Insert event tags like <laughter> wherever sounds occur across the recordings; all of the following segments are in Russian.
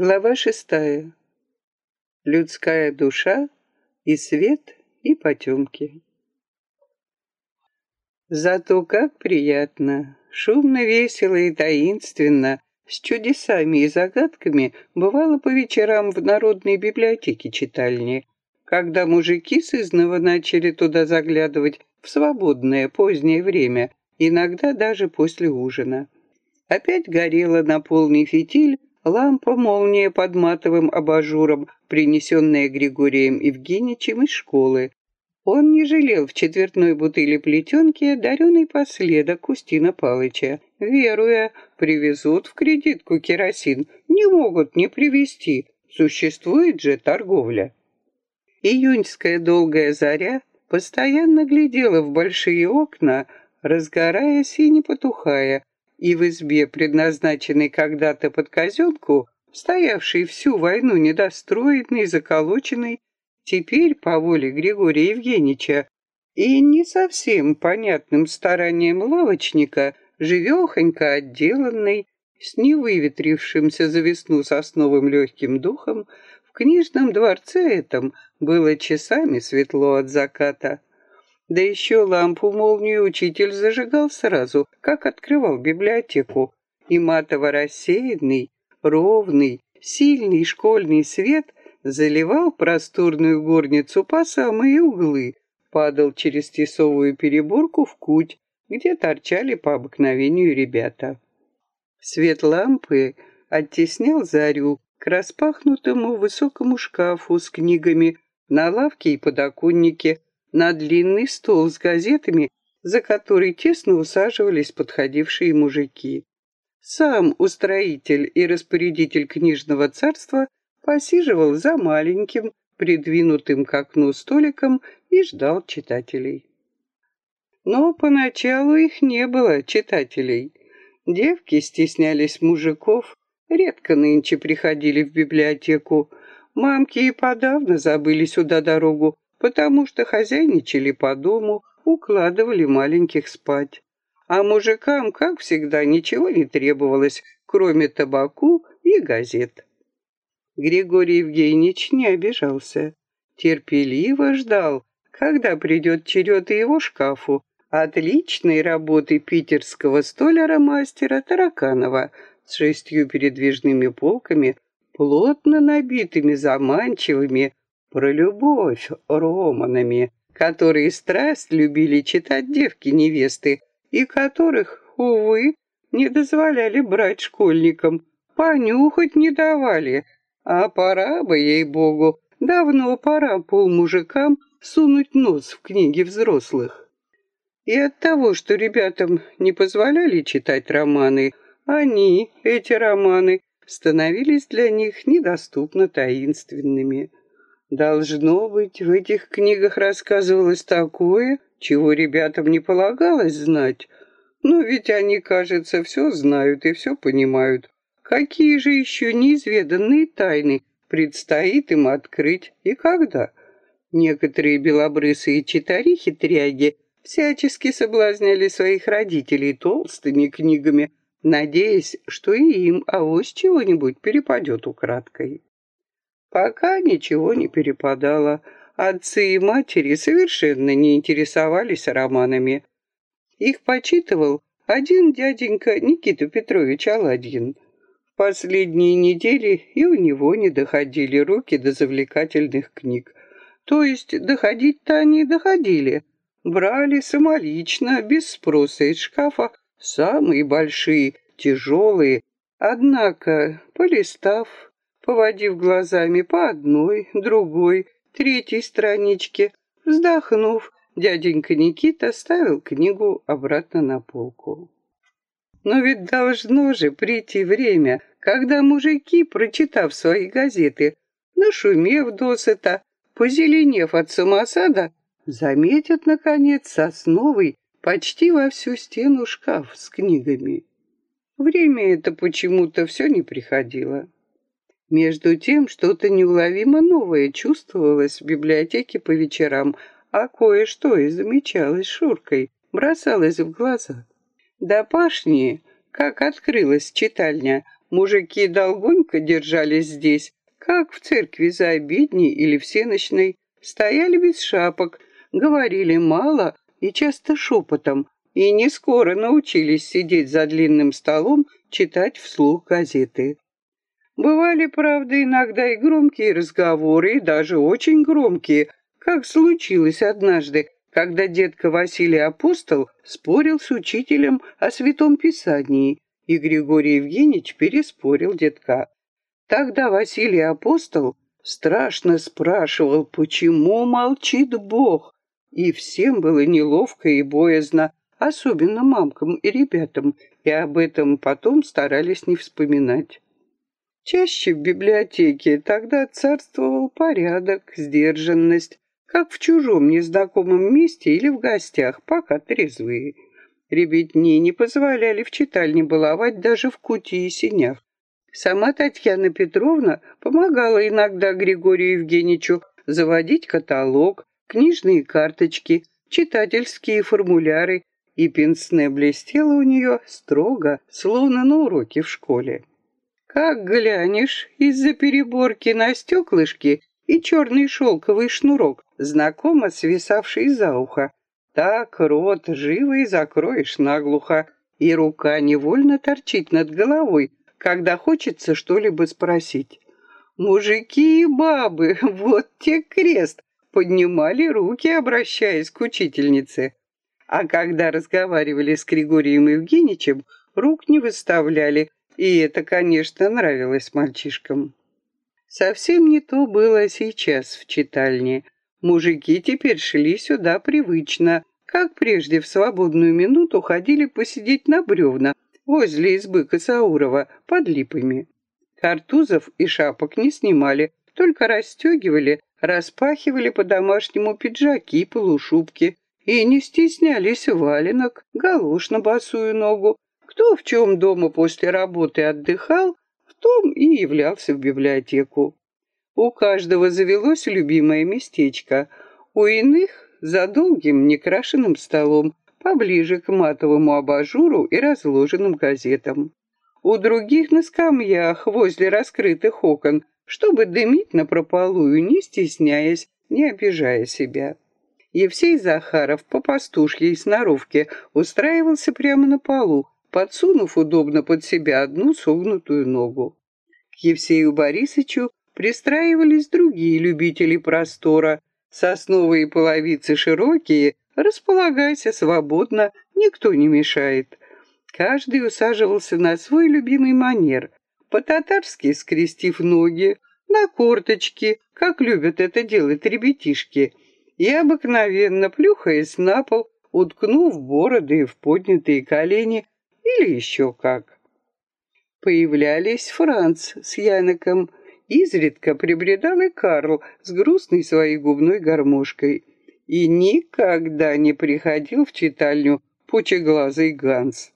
Глава шестая. Людская душа и свет, и потемки. Зато как приятно, шумно, весело и таинственно, с чудесами и загадками бывало по вечерам в народной библиотеке читальни, когда мужики сызново начали туда заглядывать в свободное позднее время, иногда даже после ужина. Опять горела на полный фитиль лампа-молния под матовым абажуром, принесенная Григорием Евгеньевичем из школы. Он не жалел в четвертной бутыле плетенки даренный последок Устина Палыча, веруя, привезут в кредитку керосин, не могут не привезти, существует же торговля. Июньская долгая заря постоянно глядела в большие окна, разгораясь и не потухая, и в избе, предназначенной когда-то под казенку, стоявшей всю войну недостроенной, заколоченной, теперь по воле Григория Евгеньевича и не совсем понятным старанием лавочника, живехонько отделанной, с невыветрившимся за весну сосновым легким духом, в книжном дворце этом было часами светло от заката. Да еще лампу-молнию учитель зажигал сразу, как открывал библиотеку, и матово-рассеянный, ровный, сильный школьный свет заливал просторную горницу по самые углы, падал через тесовую переборку в куть, где торчали по обыкновению ребята. Свет лампы оттеснял зарю к распахнутому высокому шкафу с книгами на лавке и подоконнике, на длинный стол с газетами, за который тесно усаживались подходившие мужики. Сам устроитель и распорядитель книжного царства посиживал за маленьким, придвинутым к окну столиком и ждал читателей. Но поначалу их не было, читателей. Девки стеснялись мужиков, редко нынче приходили в библиотеку. Мамки и подавно забыли сюда дорогу, потому что хозяйничали по дому, укладывали маленьких спать. А мужикам, как всегда, ничего не требовалось, кроме табаку и газет. Григорий Евгеньевич не обижался. Терпеливо ждал, когда придет черед его шкафу, отличной работы питерского столяра-мастера Тараканова с шестью передвижными полками, плотно набитыми заманчивыми, про любовь романами, которые страсть любили читать девки-невесты, и которых, увы, не дозволяли брать школьникам, понюхать не давали, а пора бы, ей-богу, давно пора полмужикам сунуть нос в книги взрослых. И от того, что ребятам не позволяли читать романы, они, эти романы, становились для них недоступно таинственными. Должно быть, в этих книгах рассказывалось такое, чего ребятам не полагалось знать. Но ведь они, кажется, все знают и все понимают. Какие же еще неизведанные тайны предстоит им открыть и когда? Некоторые белобрысые читарихи-тряги всячески соблазняли своих родителей толстыми книгами, надеясь, что и им авось чего-нибудь перепадет украдкой. Пока ничего не перепадало. Отцы и матери совершенно не интересовались романами. Их почитывал один дяденька Никита Петрович Аладьин. В последние недели и у него не доходили руки до завлекательных книг. То есть доходить-то они доходили. Брали самолично, без спроса из шкафа, самые большие, тяжелые. Однако, полистав, поводив глазами по одной, другой, третьей страничке. Вздохнув, дяденька Никита ставил книгу обратно на полку. Но ведь должно же прийти время, когда мужики, прочитав свои газеты, нашумев досыта, позеленев от самосада, заметят, наконец, сосновый почти во всю стену шкаф с книгами. Время это почему-то все не приходило. Между тем, что-то неуловимо новое чувствовалось в библиотеке по вечерам, а кое-что и замечалось Шуркой, бросалось в глаза. До пашни, как открылась читальня, Мужики долгонько держались здесь, как в церкви за обедней или всеночной, стояли без шапок, говорили мало и часто шепотом, и не скоро научились сидеть за длинным столом, читать вслух газеты. Бывали, правда, иногда и громкие разговоры, и даже очень громкие, как случилось однажды, когда детка Василий Апостол спорил с учителем о Святом Писании, и Григорий Евгеньевич переспорил детка. Тогда Василий Апостол страшно спрашивал, почему молчит Бог, и всем было неловко и боязно, особенно мамкам и ребятам, и об этом потом старались не вспоминать. Чаще в библиотеке тогда царствовал порядок, сдержанность, как в чужом незнакомом месте или в гостях, пока трезвые. Ребятни не позволяли в читальне баловать даже в кути и синях. Сама Татьяна Петровна помогала иногда Григорию Евгеньевичу заводить каталог, книжные карточки, читательские формуляры, и пенсне блестело у нее строго, словно на уроке в школе. Как глянешь, из-за переборки на стеклышке и черный шелковый шнурок, знакомо свисавший за ухо, так рот живо и закроешь наглухо, и рука невольно торчит над головой, когда хочется что-либо спросить. Мужики и бабы, <laughs> вот те крест, поднимали руки, обращаясь к учительнице. А когда разговаривали с Григорием Евгеньевичем, рук не выставляли, и это, конечно, нравилось мальчишкам. Совсем не то было сейчас в читальне. Мужики теперь шли сюда привычно, как прежде в свободную минуту ходили посидеть на бревна возле избы Косаурова под липами. Картузов и шапок не снимали, только расстегивали, распахивали по-домашнему пиджаки, полушубки и не стеснялись валенок, галош на босую ногу. Кто в чем дома после работы отдыхал, в том и являлся в библиотеку. У каждого завелось любимое местечко, у иных за долгим некрашенным столом, поближе к матовому абажуру и разложенным газетам. У других на скамьях возле раскрытых окон, чтобы дымить напропалую, не стесняясь, не обижая себя. Евсей Захаров по пастушьей сноровке устраивался прямо на полу, подсунув удобно под себя одну согнутую ногу. К Евсею Борисовичу пристраивались другие любители простора. Сосновые половицы широкие, располагайся свободно, никто не мешает. Каждый усаживался на свой любимый манер, по-татарски скрестив ноги, на корточки, как любят это делать ребятишки, и обыкновенно плюхаясь на пол, уткнув бороды в поднятые колени или еще как. Появлялись Франц с Яноком, Изредка прибредал и Карл с грустной своей губной гармошкой. И никогда не приходил в читальню пучеглазый Ганс.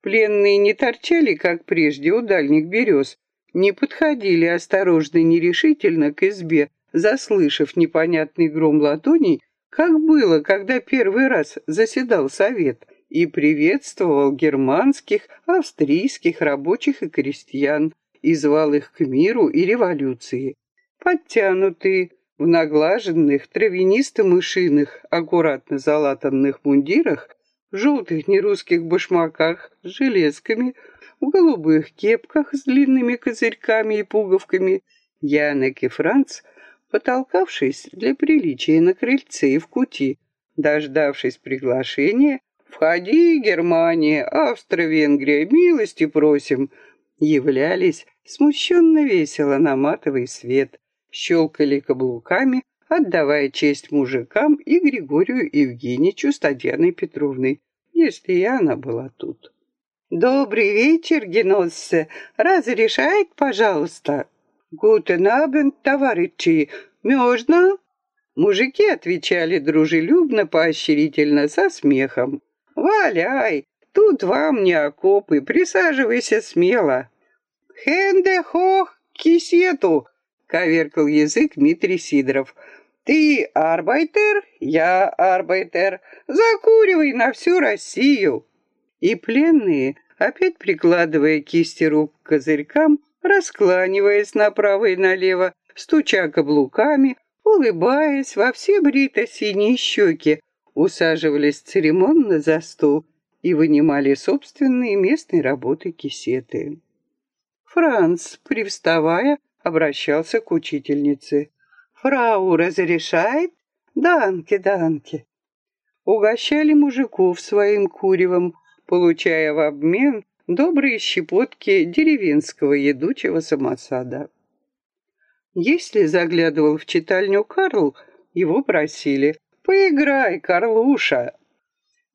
Пленные не торчали, как прежде, у дальних берез, не подходили осторожно и нерешительно к избе, заслышав непонятный гром ладоней, как было, когда первый раз заседал совет и приветствовал германских, австрийских рабочих и крестьян, и звал их к миру и революции. Подтянутые, в наглаженных, травянисто-мышиных, аккуратно залатанных мундирах, в желтых нерусских башмаках с железками, в голубых кепках с длинными козырьками и пуговками, Янек и Франц, потолкавшись для приличия на крыльце и в кути, дождавшись приглашения, «Входи, Германия, Австро-Венгрия, милости просим!» являлись смущенно весело на матовый свет, щелкали каблуками, отдавая честь мужикам и Григорию Евгеньевичу с Татьяной Петровной, если и она была тут. «Добрый вечер, Геноссе! Разрешает, пожалуйста?» «Гутен абенд, товарищи! Можно?» Мужики отвечали дружелюбно, поощрительно, со смехом. «Валяй! Тут вам не окопы, присаживайся смело. Хенде хох кисету, коверкал язык Дмитрий Сидоров. Ты арбайтер, я арбайтер, закуривай на всю Россию. И пленные опять прикладывая кисти рук к козырькам, раскланиваясь направо и налево, стуча каблуками, улыбаясь во все брито-синие щеки, усаживались церемонно за стол и вынимали собственные местной работы кисеты. Франц, привставая, обращался к учительнице. «Фрау разрешает? Данке, данке!» Угощали мужиков своим куревом, получая в обмен добрые щепотки деревенского едучего самосада. Если заглядывал в читальню Карл, его просили «Поиграй, Карлуша!»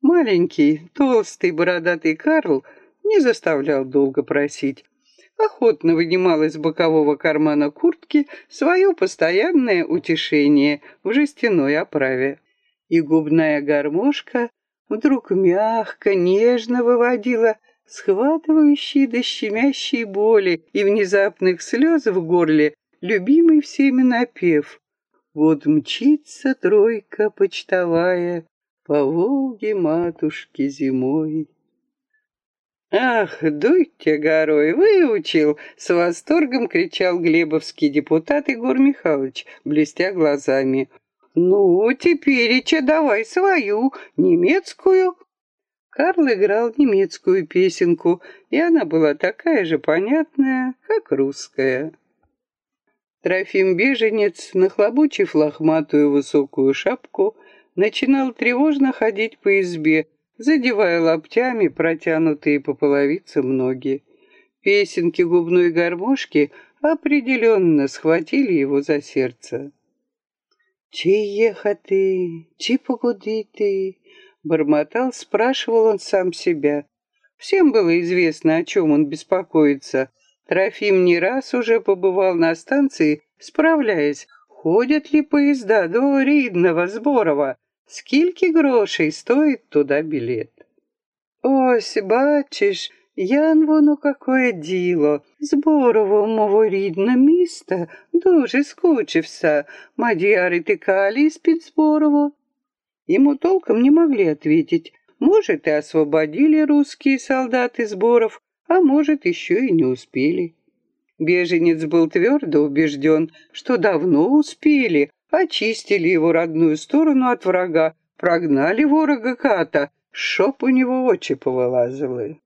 Маленький, толстый, бородатый Карл не заставлял долго просить, охотно вынимал из бокового кармана куртки свое постоянное утешение в жестяной оправе. И губная гармошка вдруг мягко, нежно выводила схватывающие до щемящей боли и внезапных слез в горле любимый всеми напев. Вот мчится тройка почтовая по Волге матушки зимой. «Ах, дуйте горой, выучил!» — с восторгом кричал глебовский депутат Егор Михайлович, блестя глазами. «Ну, теперь че давай свою, немецкую!» Карл играл немецкую песенку, и она была такая же понятная, как русская. Трофим Беженец, нахлобучив лохматую высокую шапку, начинал тревожно ходить по избе, задевая локтями протянутые по половицам ноги. Песенки губной гармошки определенно схватили его за сердце. «Чи ехати, чи погодити?» Бормотал, спрашивал он сам себя. Всем было известно, о чем он беспокоится. Трофим не раз уже побывал на станции, справляясь, ходят ли поезда до Ридного, Сборова, Скільки грошей стоит туда билет? Ось, бачиш, Ян воно какое діло. Зборово мого рідне місто дуже скучився. Мадьяри тикали из-под Зборово. Ему толком не могли ответить. Может, и освободили русские солдаты Сборов, А может, еще и не успели. Беженец был твердо убежден, что давно успели, очистили его родную сторону от врага, прогнали ворога ката, щоб у него очі повилазили.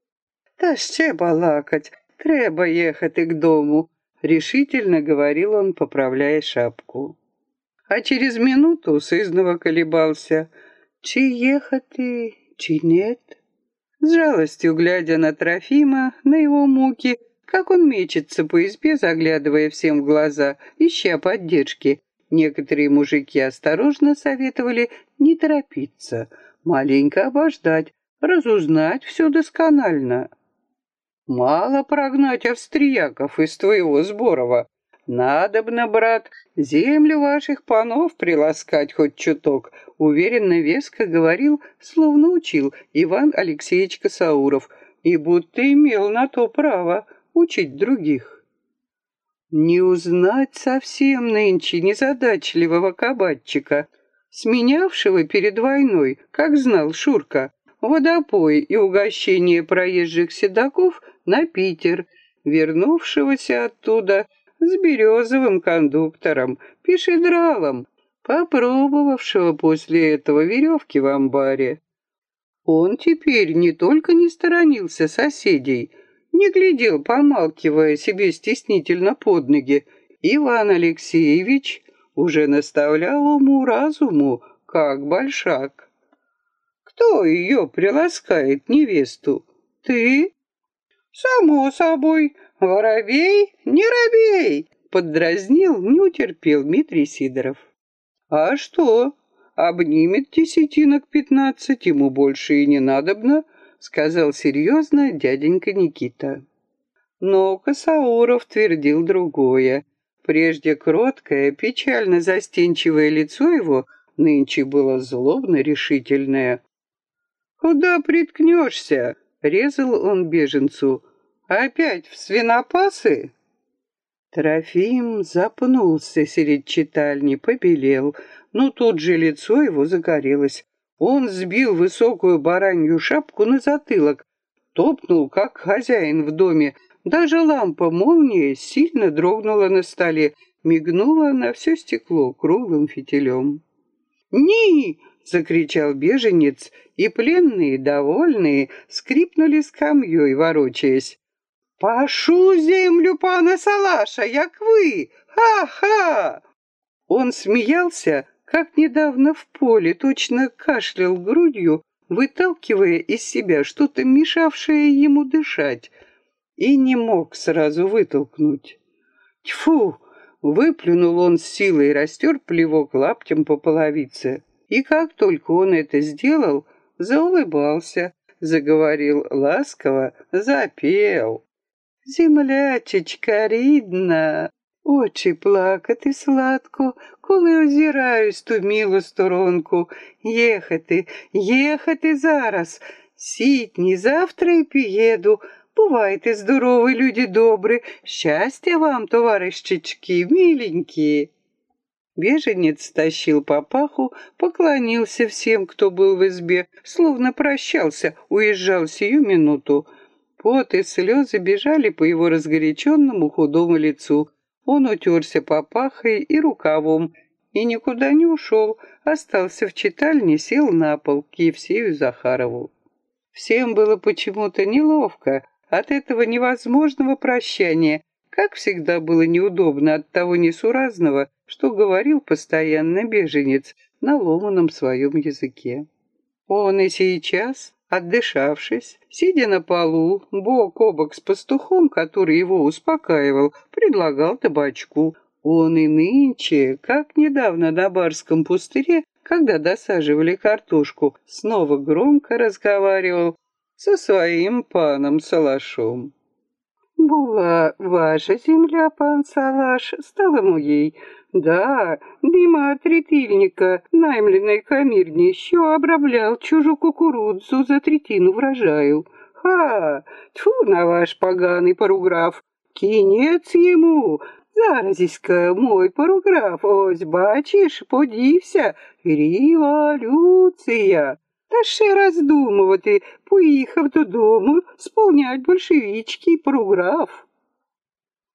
Та ще балакать, треба ехать к дому, решительно говорил он, поправляя шапку. А через минуту сызнова колебался, чи ехать, чи нет. С жалостью глядя на Трофима, на его муки, как он мечется по избе, заглядывая всем в глаза, ища поддержки, Некоторые мужики осторожно советовали не торопиться, маленько обождать, разузнать все досконально. Мало прогнать австрияков из твоего Сборова. Надобно, брат, землю ваших панов приласкать хоть чуток, уверенно веско говорил, словно учил Иван Алексеевич Косауров, и будто имел на то право учить других. Не узнать совсем нынче незадачливого кабачика, сменявшего перед войной, как знал Шурка, водопой и угощение проезжих седаков на Питер, вернувшегося оттуда с березовым кондуктором, пешедралом, попробовавшего после этого веревки в амбаре. Он теперь не только не сторонился соседей, не глядел, помалкивая себе стеснительно под ноги. Иван Алексеевич уже наставлял уму-разуму, как большак. Кто ее приласкает, невесту? Ты? Само собой, воробей, не робей, поддразнил, не утерпел Дмитрий Сидоров. А что? Обнимет десятинок пятнадцать, ему больше и не надобно, сказал серьезно дяденька Никита. Но Косауров твердил другое. Прежде кроткое, печально застенчивое лицо его нынче было злобно-решительное. «Куда приткнешься?» — резал он беженцу. «Опять в свинопасы?» Трофим запнулся средь читальни, побелел, но тут же лицо его загорелось. Он сбил высокую баранью шапку на затылок, топнул, как хозяин в доме. Даже лампа молния сильно дрогнула на столе, мигнула на все стекло круглым фитилем. «Ни!» — закричал беженец, и пленные, довольные, скрипнули скамьей, ворочаясь. «Пашу землю пана Салаша, як вы! Ха-ха!» Он смеялся, как недавно в поле, точно кашлял грудью, выталкивая из себя что-то, мешавшее ему дышать, и не мог сразу вытолкнуть. Тьфу! Выплюнул он с силой растер плевок лаптем по половице. И как только он это сделал, заулыбался, заговорил ласково, запел. Землячечка рідна, очі плакати сладко, коли озираюсь ту милу сторонку. Ехати, ехати зараз, сітні завтра і приеду. Бувайте здорові, люди добрі, счастья вам, товарищечки, миленькие. Беженец тащил папаху, поклонился всем, кто был в избе, словно прощался, уезжал сию минуту. Пот и слезы бежали по его разгоряченному худому лицу. Он утерся папахой и рукавом и никуда не ушел, остался в читальне, сел на пол к Евсею Захарову. Всем было почему-то неловко от этого невозможного прощания, как всегда было неудобно от того несуразного, что говорил постоянно беженец на ломаном своем языке. Он и сейчас Отдышавшись, сидя на полу, бок о бок с пастухом, который его успокаивал, предлагал табачку. Он и нынче, как недавно на барском пустыре, когда досаживали картошку, снова громко разговаривал со своим паном Салашом. «Була ваша земля, пан Салаш, стала моей, да, Дима от ретильника, наймленной камирни, еще оброблял чужую кукурудзу за третину врожаю. Ха! Тьфу на ваш поганый поруграф! Кинец ему! Заразіська, мой поруграф, ось бачиш, подівся, революція. Та ще роздумувати, поїхав додому, сповнять большевички поруграф.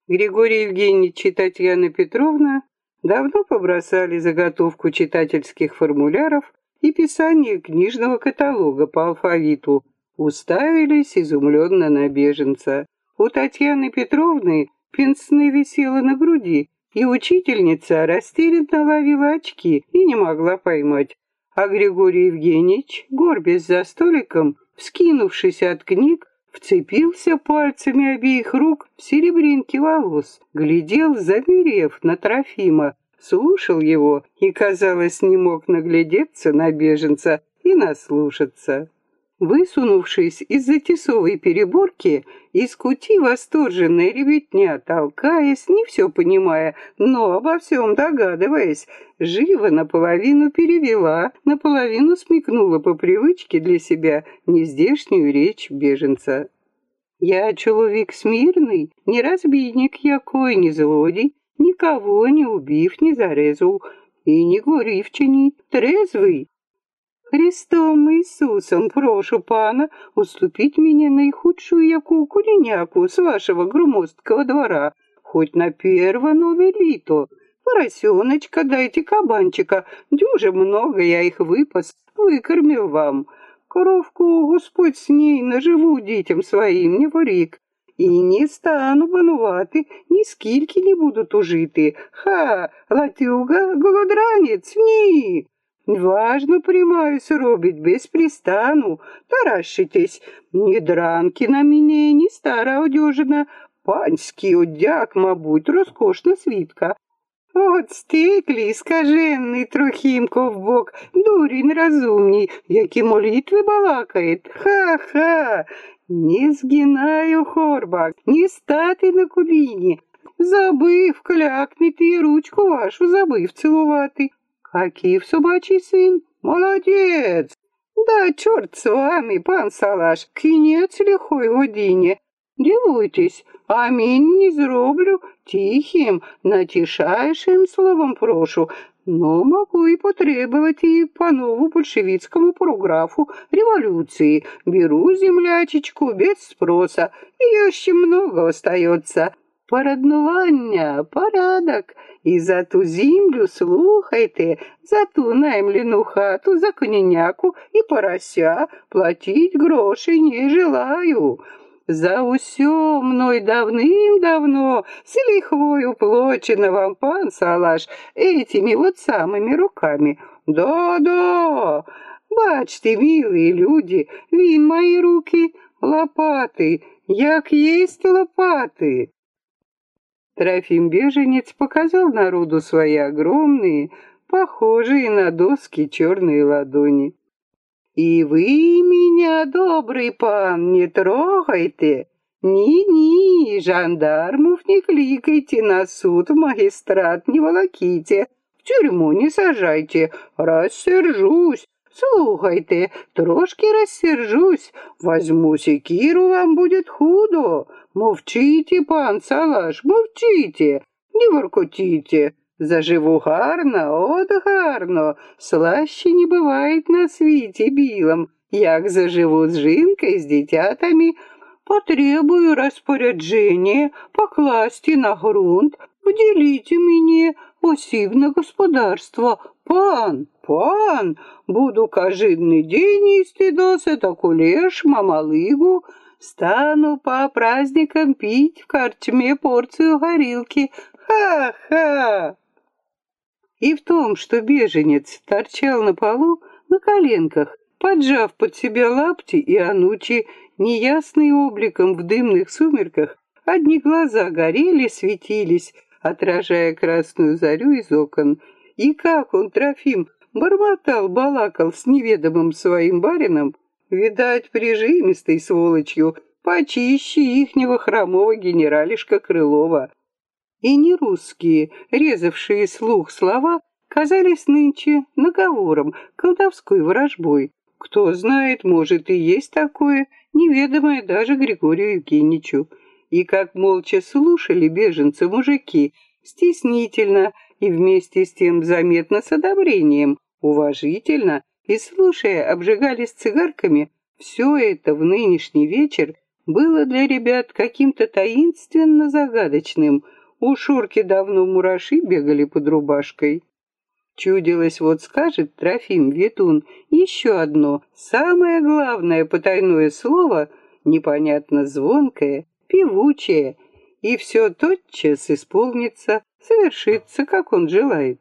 Григорий Евгеньевич и Татьяна Петровна давно побросали заготовку читательских формуляров и писание книжного каталога по алфавиту, уставились изумленно на беженца. У Татьяны Петровны пенсне висела на груди, и учительница растерянно ловила очки и не могла поймать. А Григорий Евгеньевич, горбясь за столиком, вскинувшись от книг, вцепился пальцами обеих рук в серебринки волос, глядел, замерев на Трофима, слушал его и, казалось, не мог наглядеться на беженца и наслушаться. Высунувшись из-за тесовой переборки, из кути восторженная ребятня, толкаясь, не все понимая, но обо всем догадываясь, живо наполовину перевела, наполовину смекнула по привычке для себя нездешнюю речь беженца. «Я человек смирный, не разбийник якой, не злодей, никого не убив, не зарезал, и не горівчині, трезвый, Христом Иисусом прошу пана уступить мне наихудшую яку кулиняку с вашего громоздкого двора, хоть на перво новелито. Поросеночка дайте кабанчика, дюже много я их выпас, выкормил вам. Коровку Господь с ней наживу детям своим, не ворик. И не стану банувати, ні скільки не будут ужиты. Ха, латюга, голодранец, ні. Важно приймаюсь робить без пристану, таращитесь, ні дранки на мені, ні стара одежина, панський одяг, мабуть, розкошна свідка. От стеклі, скажений трохімко в бок, дурень розумній, які молитви балакает. Ха-ха, не згинаю хорбак, не стати на коліні. Забив клякнути і ручку вашу забив цілувати. Акив собачий сын? Молодец! Да черт с вами, пан Салаш, кінець лихой годині. Дивуйтесь, амінь не зроблю, тихим, натішайшим словом прошу. но могу и потребовать и по нову большевицкому параграфу революции. Беру землячечку без спроса, и еще много остается. Пораднування, порядок, і за ту землю слухайте, за ту наймлену хату, за коняку і порося платить гроши не желаю. За усё мной давным-давно с лихвой уплочено вам, пан Салаш, этими вот самыми руками. Да-да, бачьте, милые люди, вин мои руки, лопаты, як есть лопаты. Трофим Беженец показал народу свои огромные, похожие на доски черные ладони. «И вы меня, добрый пан, не трогайте! Ни-ни, жандармов не кликайте, на суд магистрат не волоките, в тюрьму не сажайте, рассержусь, Слухайте, трошки рассержусь, возьму секиру, вам будет худо. Мовчите, пан Салаш, мовчите, не воркотите. Заживу гарно, от гарно, слаще не бывает на світі білом. Як заживу з жінкою, з дитятами, потребую распоряджения покласти на грунт, вделите мне осібне господарство. Пан, пан, буду каждый день їсти досыта кулеш, мамалыгу, стану по праздникам пить в корчме порцию горилки. Ха-ха! И в том, что беженец торчал на полу на коленках, поджав под себя лапти и анучи, неясный обликом в дымных сумерках, одни глаза горели, светились, отражая красную зарю из окон. И как он, Трофим, бормотал, балакал с неведомым своим барином, видать, прижимистой сволочью, почище ихнего хромого генералишка Крылова и не русские, резавшие слух слова, казались нынче наговором, колдовской ворожбой. Кто знает, может и есть такое, неведомое даже Григорию Евгеньевичу. И как молча слушали беженцы мужики, стеснительно и вместе с тем заметно с одобрением, уважительно, и слушая, обжигались цигарками, все это в нынешний вечер было для ребят каким-то таинственно загадочным – у Шурки давно мураши бегали под рубашкой. Чудилось, вот скажет Трофим Ветун еще одно, самое главное потайное слово, непонятно звонкое, певучее, и все тотчас исполнится, совершится, как он желает.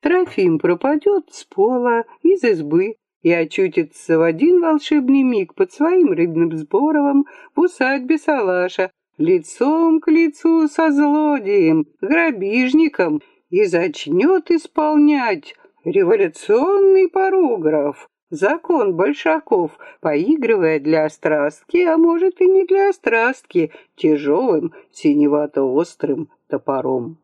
Трофим пропадет с пола, из избы, и очутится в один волшебный миг под своим рыбным сборовом в усадьбе Салаша, лицом к лицу со злодеем, грабежником, и зачнет исполнять революционный парограф, закон большаков, поигрывая для острастки, а может и не для острастки, тяжелым синевато-острым топором.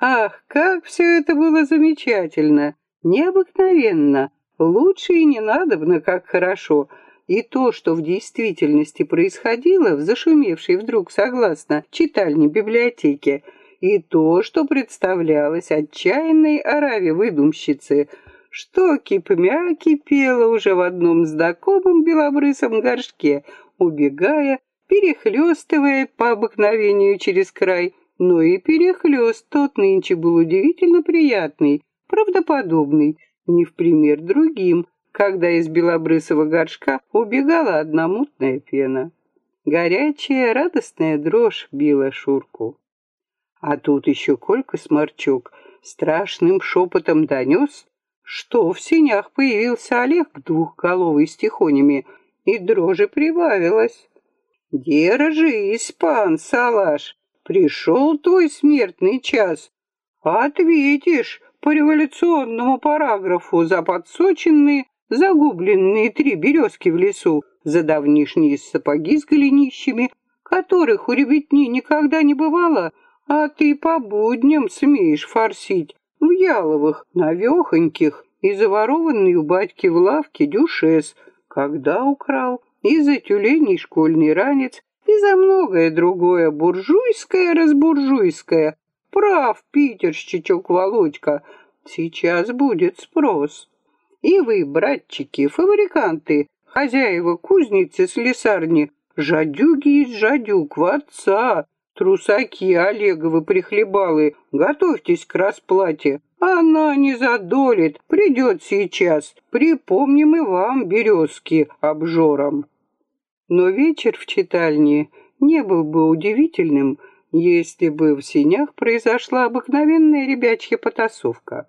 Ах, как все это было замечательно, необыкновенно, лучше и не надобно, как хорошо — и то, что в действительности происходило в зашумевшей вдруг согласно читальне библиотеке, и то, что представлялось отчаянной ораве выдумщицы, что кипмя кипело уже в одном знакомом белобрысом горшке, убегая, перехлестывая по обыкновению через край, но и перехлест тот нынче был удивительно приятный, правдоподобный, не в пример другим, когда из белобрысого горшка убегала одна мутная пена. Горячая, радостная дрожь била Шурку. А тут еще Колька Сморчук страшным шепотом донес, что в синях появился Олег двухголовый с тихонями, и дрожи прибавилось. «Держись, пан Салаш, пришел твой смертный час. Ответишь по революционному параграфу за подсоченные загубленные три березки в лесу, за давнишние сапоги с голенищами, которых у ребятни никогда не бывало, а ты по будням смеешь форсить в яловых, навехоньких и заворованный у батьки в лавке дюшес, когда украл, и за тюленей школьный ранец, и за многое другое буржуйское-разбуржуйское. Прав, питерщичок Володька, Сейчас будет спрос. И вы, братчики, фабриканты, хозяева кузницы, слесарни, жадюги из жадюк, в отца, трусаки, Олеговы, прихлебалы, готовьтесь к расплате. Она не задолит, придет сейчас. Припомним и вам, березки, обжорам. Но вечер в читальне не был бы удивительным, если бы в синях произошла обыкновенная ребячья потасовка.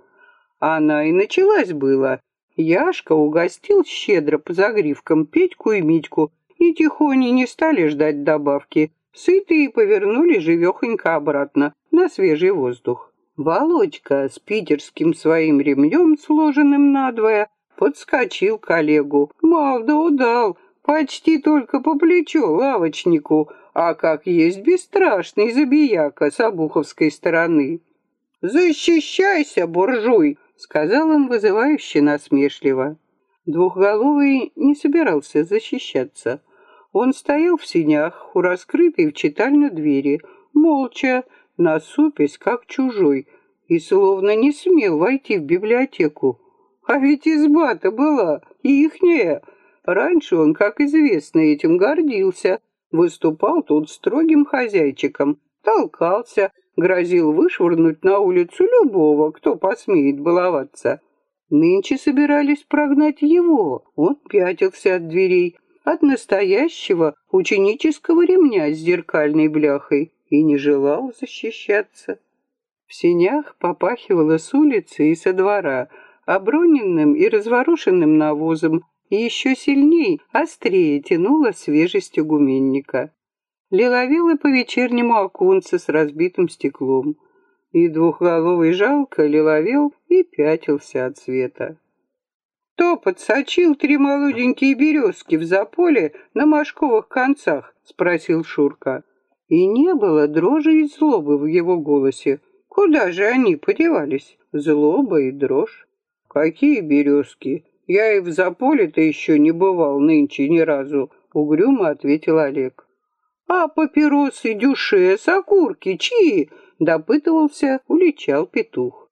Она и началась была. Яшка угостил щедро по загривкам Петьку и Митьку, и тихони не стали ждать добавки. Сытые повернули живехонько обратно, на свежий воздух. Володька с питерским своим ремнем, сложенным надвое, подскочил к Олегу. Мал да удал, почти только по плечу лавочнику, а как есть бесстрашный забияка с обуховской стороны. «Защищайся, буржуй!» — сказал он вызывающе насмешливо. Двухголовый не собирался защищаться. Он стоял в синях у раскрытой в читальню двери, молча, насупясь, как чужой, и словно не смел войти в библиотеку. А ведь изба-то была ихняя. Раньше он, как известно, этим гордился, выступал тут строгим хозяйчиком, толкался, грозил вышвырнуть на улицу любого, кто посмеет баловаться. Нынче собирались прогнать его. Он пятился от дверей, от настоящего ученического ремня с зеркальной бляхой и не желал защищаться. В сенях попахивало с улицы и со двора, оброненным и разворошенным навозом, и еще сильней, острее тянуло свежестью гуменника лиловела по вечернему оконце с разбитым стеклом, и двухголовый жалко лиловел и пятился от света. «Кто подсочил три молоденькие березки в заполе на мошковых концах?» — спросил Шурка. И не было дрожи и злобы в его голосе. Куда же они подевались? Злоба и дрожь. «Какие березки? Я и в заполе-то еще не бывал нынче ни разу», — угрюмо ответил Олег. А папиросы, дюшес, окурки, чьи? Допытывался, уличал петух.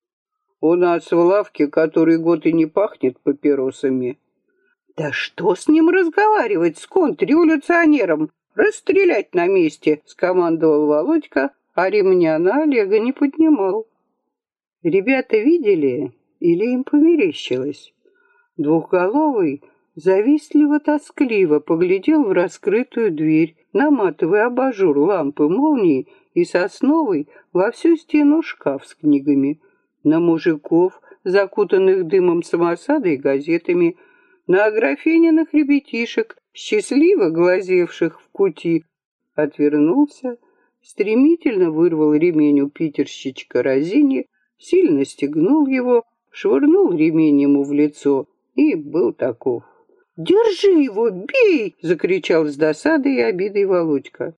У нас в лавке который год и не пахнет папиросами. Да что с ним разговаривать, с контрреволюционером? Расстрелять на месте, скомандовал Володька, а ремня на Олега не поднимал. Ребята видели или им померещилось? Двухголовый завистливо-тоскливо поглядел в раскрытую дверь, наматывая абажур лампы молнии и сосновый во всю стену шкаф с книгами, на мужиков, закутанных дымом самосада и газетами, на аграфениных ребятишек, счастливо глазевших в кути, отвернулся, стремительно вырвал ремень у питерщичка Розини, сильно стегнул его, швырнул ремень ему в лицо и был таков. «Держи его, бей!» — закричал с досадой и обидой Володька.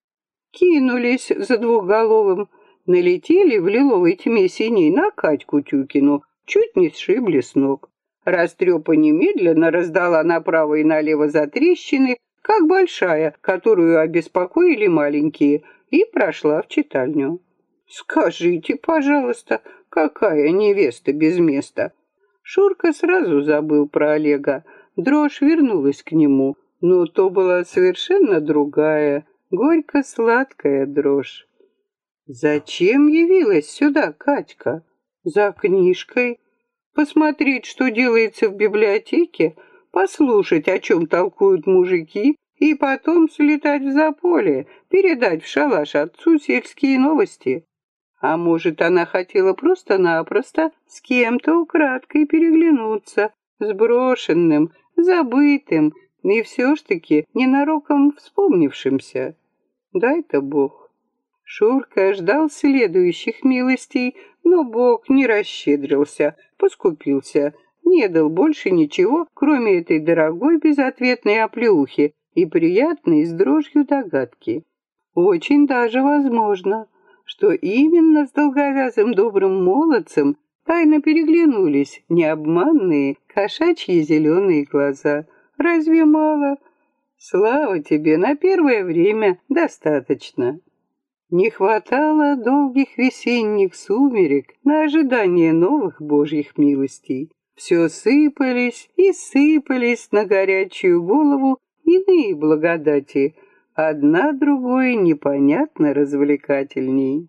Кинулись за двухголовым, налетели в лиловой тьме синей на Катьку Тюкину, чуть не сшибли с ног. Растрепа немедленно раздала направо и налево за трещины, как большая, которую обеспокоили маленькие, и прошла в читальню. «Скажите, пожалуйста, какая невеста без места?» Шурка сразу забыл про Олега, Дрожь вернулась к нему, но то была совершенно другая, горько-сладкая дрожь. Зачем явилась сюда Катька? За книжкой? Посмотреть, что делается в библиотеке? Послушать, о чем толкуют мужики? И потом слетать в заполе, передать в шалаш отцу сельские новости? А может, она хотела просто-напросто с кем-то украдкой переглянуться, сброшенным, забытым и все ж таки ненароком вспомнившимся. Дай-то Бог. Шурка ждал следующих милостей, но Бог не расщедрился, поскупился, не дал больше ничего, кроме этой дорогой безответной оплеухи и приятной с дрожью догадки. Очень даже возможно, что именно с долговязым добрым молодцем тайно переглянулись необманные кошачьи зеленые глаза. Разве мало? Слава тебе, на первое время достаточно. Не хватало долгих весенних сумерек на ожидание новых божьих милостей. Все сыпались и сыпались на горячую голову иные благодати, одна другой непонятно развлекательней.